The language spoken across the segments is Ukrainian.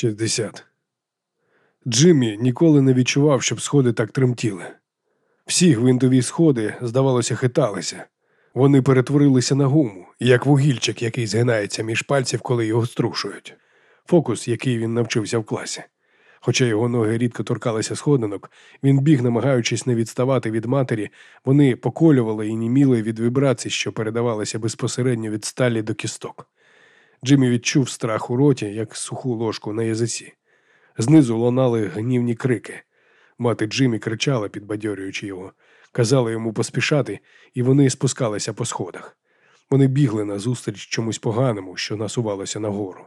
60. Джиммі ніколи не відчував, щоб сходи так тремтіли. Всі гвинтові сходи, здавалося, хиталися. Вони перетворилися на гуму, як вугільчик, який згинається між пальців, коли його струшують. Фокус, який він навчився в класі. Хоча його ноги рідко торкалися сходинок, він біг, намагаючись не відставати від матері, вони поколювали і німіли від вібрацій, що передавалися безпосередньо від сталі до кісток. Джиммі відчув страх у роті, як суху ложку на язиці. Знизу лунали гнівні крики. Мати Джиммі кричала, підбадьорюючи його, казала йому поспішати, і вони спускалися по сходах. Вони бігли назустріч чомусь поганому, що насувалося нагору.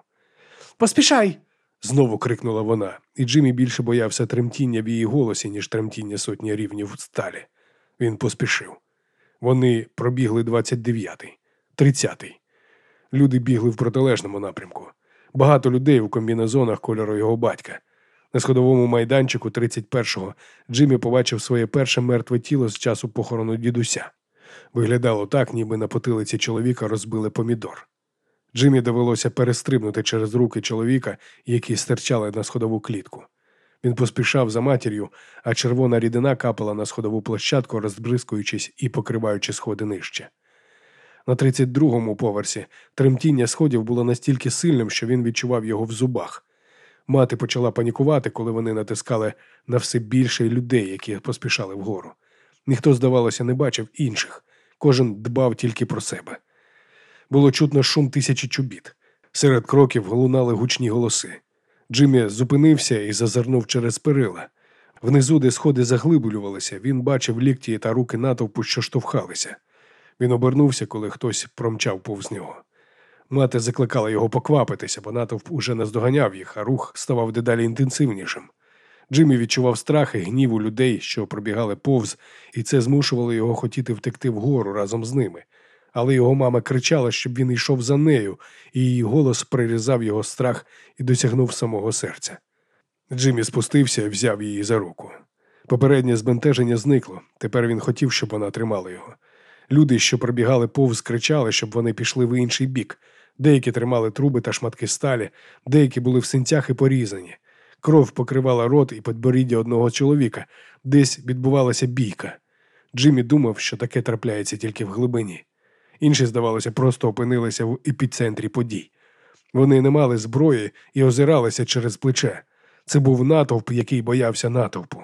Поспішай! знову крикнула вона, і Джиммі більше боявся тремтіння в її голосі, ніж тремтіння сотні рівнів сталі. Він поспішив. Вони пробігли 29-й, 30-й. Люди бігли в протилежному напрямку. Багато людей у комбінезонах кольору його батька. На сходовому майданчику 31-го Джиммі побачив своє перше мертве тіло з часу похорону дідуся. Виглядало так, ніби на потилиці чоловіка розбили помідор. Джиммі довелося перестрибнути через руки чоловіка, які стирчали на сходову клітку. Він поспішав за матір'ю, а червона рідина капала на сходову площадку, розбризкуючись і покриваючи сходи нижче. На 32-му поверсі тремтіння сходів було настільки сильним, що він відчував його в зубах. Мати почала панікувати, коли вони натискали на все більше людей, які поспішали вгору. Ніхто, здавалося, не бачив інших, кожен дбав тільки про себе. Було чутно шум тисячі чобіт. Серед кроків лунали гучні голоси. Джиммі зупинився і зазирнув через перила. Внизу, де сходи заглиблювалися, він бачив лікті та руки натовпу, що штовхалися. Він обернувся, коли хтось промчав повз нього. Мати закликала його поквапитися, бо натовп уже наздоганяв їх, а рух ставав дедалі інтенсивнішим. Джиммі відчував страх і гнів у людей, що пробігали повз, і це змушувало його хотіти втекти вгору разом з ними. Але його мама кричала, щоб він йшов за нею, і її голос прирізав його страх і досягнув самого серця. Джиммі спустився і взяв її за руку. Попереднє збентеження зникло. Тепер він хотів, щоб вона тримала його. Люди, що пробігали повз, кричали, щоб вони пішли в інший бік. Деякі тримали труби та шматки сталі, деякі були в синцях і порізані. Кров покривала рот і підборіддя одного чоловіка, десь відбувалася бійка. Джиммі думав, що таке трапляється тільки в глибині. Інші, здавалося, просто опинилися в епіцентрі подій. Вони не мали зброї і озиралися через плече. Це був натовп, який боявся натовпу.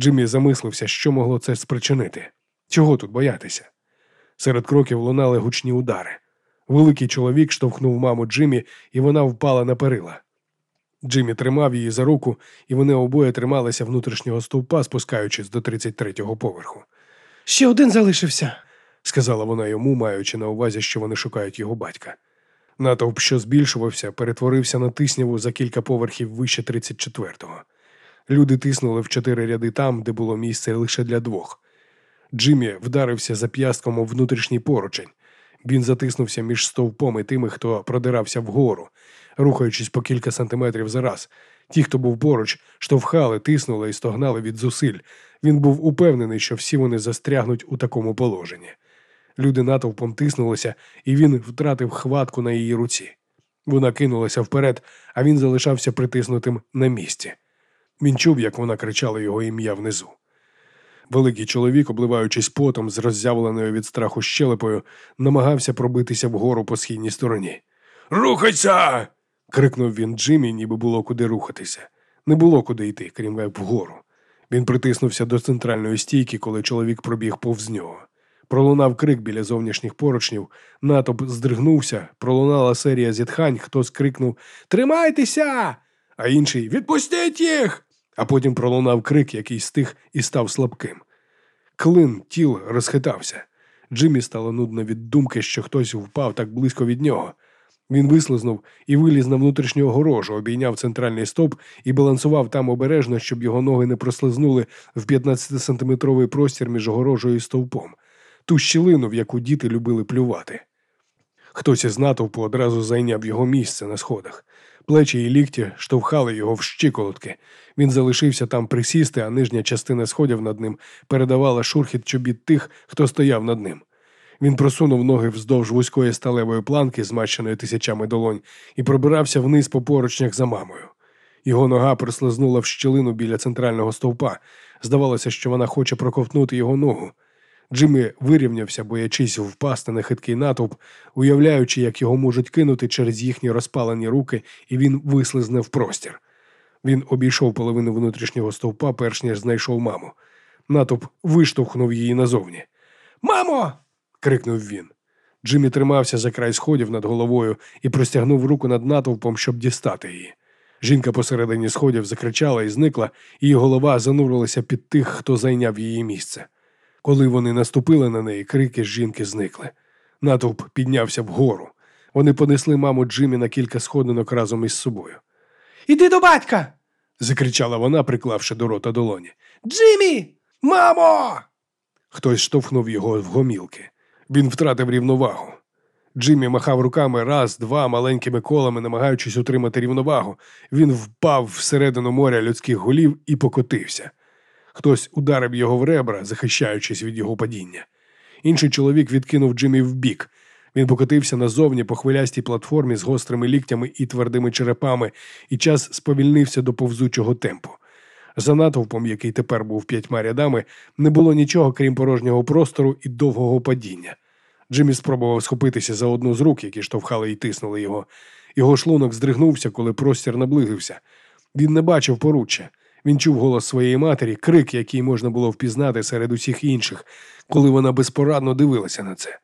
Джиммі замислився, що могло це спричинити. Чого тут боятися? Серед кроків лунали гучні удари. Великий чоловік штовхнув маму Джиммі, і вона впала на перила. Джиммі тримав її за руку, і вони обоє трималися внутрішнього стовпа, спускаючись до 33-го поверху. Ще один залишився, сказала вона йому, маючи на увазі, що вони шукають його батька. Натовп, що збільшувався, перетворився на тисняву за кілька поверхів вище 34-го. Люди тиснули в чотири ряди там, де було місце лише для двох. Джиммі вдарився зап'ястком у внутрішній поручень. Він затиснувся між стовпом і тими, хто продирався вгору, рухаючись по кілька сантиметрів за раз. Ті, хто був поруч, штовхали, тиснули і стогнали від зусиль. Він був упевнений, що всі вони застрягнуть у такому положенні. Люди натовпом тиснулися, і він втратив хватку на її руці. Вона кинулася вперед, а він залишався притиснутим на місці. Він чув, як вона кричала його ім'я внизу. Великий чоловік, обливаючись потом з роззявленою від страху щелепою, намагався пробитися вгору по східній стороні. Рухайся. крикнув він Джиммі, ніби було куди рухатися. Не було куди йти, крім як вгору. Він притиснувся до центральної стійки, коли чоловік пробіг повз нього. Пролунав крик біля зовнішніх поручнів, натовп здригнувся, пролунала серія зітхань, хтось крикнув Тримайтеся! А інший Відпустіть їх! А потім пролунав крик, який стих і став слабким. Клин тіл розхитався. Джиммі стало нудно від думки, що хтось впав так близько від нього. Він вислизнув і виліз на внутрішню огорожу, обійняв центральний стоп і балансував там обережно, щоб його ноги не прослизнули в 15-сантиметровий простір між огорожею і стовпом, ту щілину, в яку діти любили плювати. Хтось із натовпу одразу зайняв його місце на сходах. Плечі і лікті штовхали його в щиколотки. Він залишився там присісти, а нижня частина сходів над ним передавала шурхіт чобіт тих, хто стояв над ним. Він просунув ноги вздовж вузької сталевої планки, змащеної тисячами долонь, і пробирався вниз по поручнях за мамою. Його нога прослизнула в щілину біля центрального стовпа. Здавалося, що вона хоче проковтнути його ногу. Джиммі вирівнявся, боячись впасти на хиткий натовп, уявляючи, як його можуть кинути через їхні розпалені руки, і він вислизне в простір. Він обійшов половину внутрішнього стовпа, перш ніж знайшов маму. Натовп виштовхнув її назовні. Мамо. крикнув він. Джиммі тримався за край сходів над головою і простягнув руку над натовпом, щоб дістати її. Жінка посередині сходів закричала і зникла, її голова занурилася під тих, хто зайняв її місце. Коли вони наступили на неї, крики з жінки зникли. Натовп піднявся вгору. Вони понесли маму Джиммі на кілька сходинок разом із собою. Іди до батька. закричала вона, приклавши до рота долоні. Джиммі! Мамо! Хтось штовхнув його в гомілки. Він втратив рівновагу. Джиммі махав руками раз, два маленькими колами, намагаючись утримати рівновагу. Він впав всередину моря людських голів і покотився. Хтось ударив його в ребра, захищаючись від його падіння. Інший чоловік відкинув Джиммі вбік. Він покотився назовні по хвилястій платформі з гострими ліктями і твердими черепами, і час сповільнився до повзучого темпу. За натовпом, який тепер був п'ятьма рядами, не було нічого, крім порожнього простору і довгого падіння. Джиммі спробував схопитися за одну з рук, які штовхали і тиснули його. Його шлунок здригнувся, коли простір наблизився. Він не бачив поруччя. Він чув голос своєї матері, крик, який можна було впізнати серед усіх інших, коли вона безпорадно дивилася на це.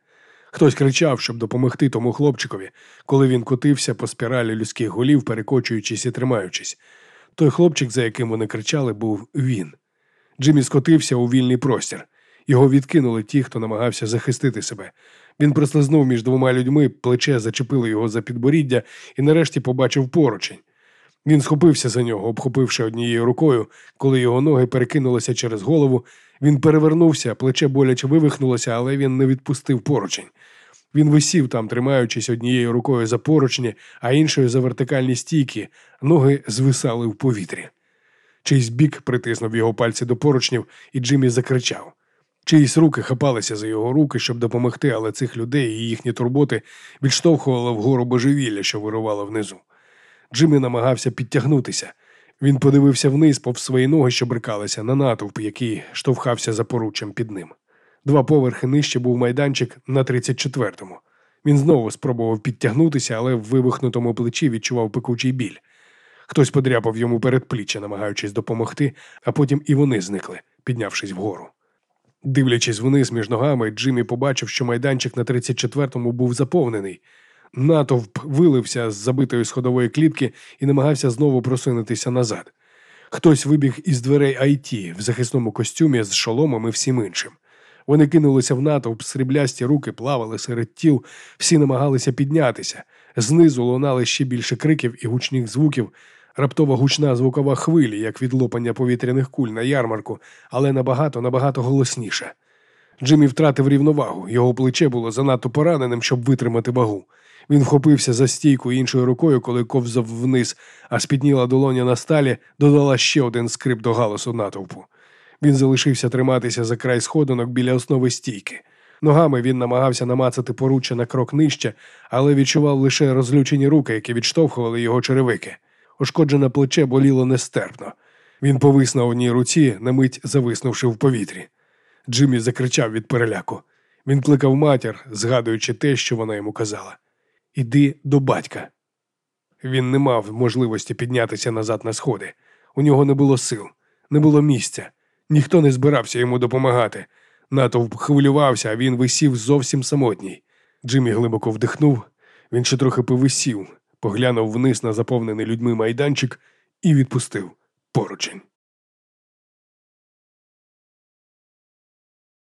Хтось кричав, щоб допомогти тому хлопчикові, коли він котився по спіралі людських голів, перекочуючись і тримаючись. Той хлопчик, за яким вони кричали, був він. Джиммі скотився у вільний простір. Його відкинули ті, хто намагався захистити себе. Він прослизнув між двома людьми, плече зачепило його за підборіддя і нарешті побачив поручень. Він схопився за нього, обхопивши однією рукою, коли його ноги перекинулися через голову. Він перевернувся, плече боляче вивихнулося, але він не відпустив поручень. Він висів там, тримаючись однією рукою за поручні, а іншою за вертикальні стійки, ноги звисали в повітрі. Чийсь бік притиснув його пальці до поручнів, і Джиммі закричав. Чиїсь руки хапалися за його руки, щоб допомогти, але цих людей і їхні турботи відштовхували вгору божевілля, що вирувало внизу. Джиммі намагався підтягнутися. Він подивився вниз повз свої ноги, що брикалися, на натовп, який штовхався за поруччям під ним. Два поверхи нижче був майданчик на 34-му. Він знову спробував підтягнутися, але в вивихнутому плечі відчував пекучий біль. Хтось подряпав йому передпліччя, намагаючись допомогти, а потім і вони зникли, піднявшись вгору. Дивлячись вниз між ногами, Джиммі побачив, що майданчик на 34-му був заповнений. Натовп вилився з забитої сходової клітки і намагався знову просунутися назад. Хтось вибіг із дверей IT в захисному костюмі з шоломом і всім іншим. Вони кинулися в натовп, сріблясті руки плавали серед тіл, всі намагалися піднятися. Знизу лунали ще більше криків і гучних звуків, раптова гучна звукова хвилі, як від лопання повітряних куль на ярмарку, але набагато, набагато голосніше. Джиммі втратив рівновагу, його плече було занадто пораненим, щоб витримати вагу. Він вхопився за стійку іншою рукою, коли ковзав вниз, а спітніла долоня на сталі додала ще один скрип до галасу натовпу. Він залишився триматися за край сходинок біля основи стійки. Ногами він намагався намацати поруччя на крок нижче, але відчував лише розлючені руки, які відштовхували його черевики. Ушкоджене плече боліло нестерпно. Він повис на одній руці, на мить зависнувши в повітрі. Джиммі закричав від переляку. Він кликав матір, згадуючи те, що вона йому казала. Іди до батька. Він не мав можливості піднятися назад на сходи. У нього не було сил, не було місця. Ніхто не збирався йому допомагати. Натовп хвилювався, а він висів зовсім самотній. Джиммі глибоко вдихнув, він ще трохи повисів, поглянув вниз на заповнений людьми майданчик і відпустив поручень.